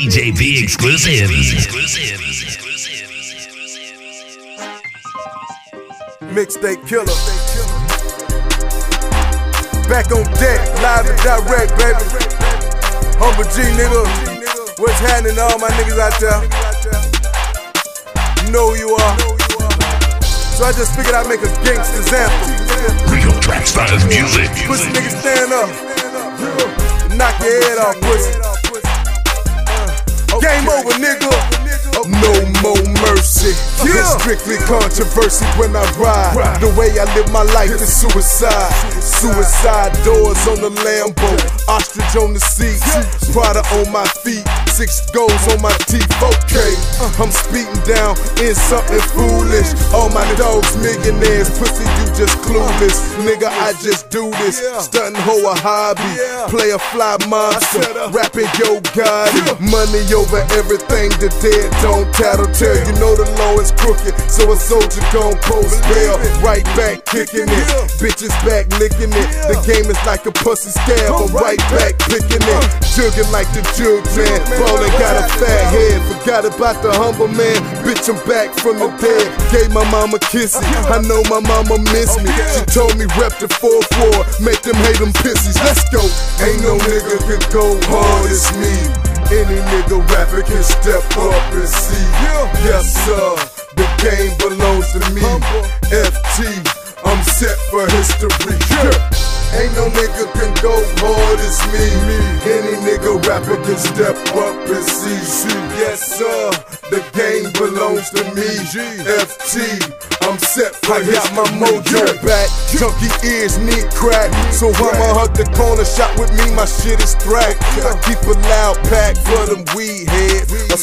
DJ B exclusive. Mixtape killer. Back on deck, live and direct, baby. Humble G, nigga. What's happening to all my niggas out there? You know who you are. So I just figured I'd make a gangster sample. Real trap style music. Pussy niggas stand up. Knock your head off, pussy. Game over, nigga. No more mercy. It's strictly controversy when I ride. The way I live my life is suicide. Suicide doors on the Lambo. Ostrich on the seat. Prada on my feet. Six goals on my teeth. Okay, uh, I'm speeding down in something foolish. All my dogs millionaires. Pussy, you just clueless. Nigga, I just do this. Stunting hoe a hobby. Play a fly monster. Uh, Rapping yo God. Money over everything. The dead don't tattle tell. You know law is crooked. So a soldier gon' post bail. Right back kicking it. Bitches back licking it. The game is like a pussy scab. I'm right back picking it. Jugging like the jug man. Ballin' got a fat head. Forgot about the humble man. Bitch, I'm back from the dead. Gave my mama kisses. I know my mama miss me. She told me rep the 4-4. Make them hate them pissies. Let's go. Ain't no nigga can go hard as me. Any nigga rapper can step up Ain't no nigga can go hard as me. Any nigga rapper can step up and see. Yes, sir. The game belongs to me. FT, I'm set for I got my mojo back. Junkie ears need crack. So I'ma hug the corner shot with me. My shit is thrack. I keep a loud pack for them weed heads. A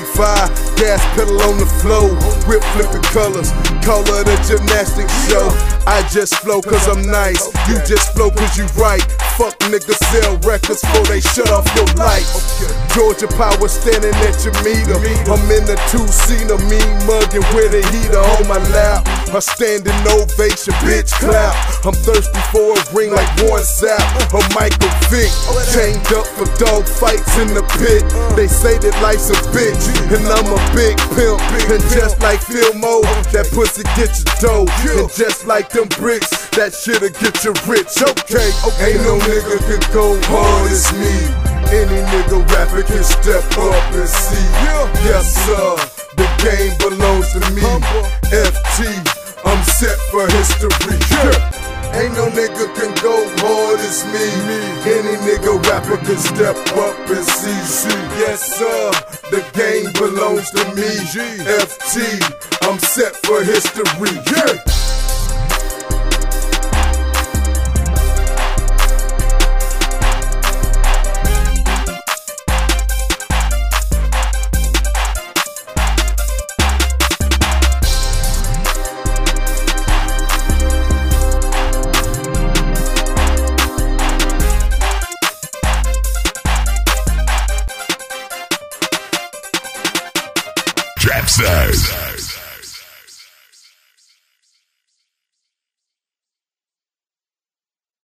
285, gas pedal on the flow, whip flipping colors, call it a gymnastics show. I just flow cause I'm nice, you just flow cause you right. Fuck niggas sell records before they shut off your lights. Georgia Power standing at your meter. I'm in the two-seater, me mugging with a heater on my lap. A standing ovation, bitch clap. I'm thirsty for a ring like Warren Sapp or Michael Vick. Chained up for dog fights in the pit. They say that life's a bitch, and I'm a big pimp. And just like Phil Mo, that pussy get your dough. And just like them bricks, that shit'll get you rich. Okay, ain't no nigga can go hard as me. Any nigga rapper can step up and see. You. Yes, sir. The game belongs to me. FT, I'm set for history. Yeah. Ain't no nigga can go hard as me. Any nigga rapper can step up and see. Yes, sir. The game belongs to me. FT, I'm set for history. Yeah. Upstairs.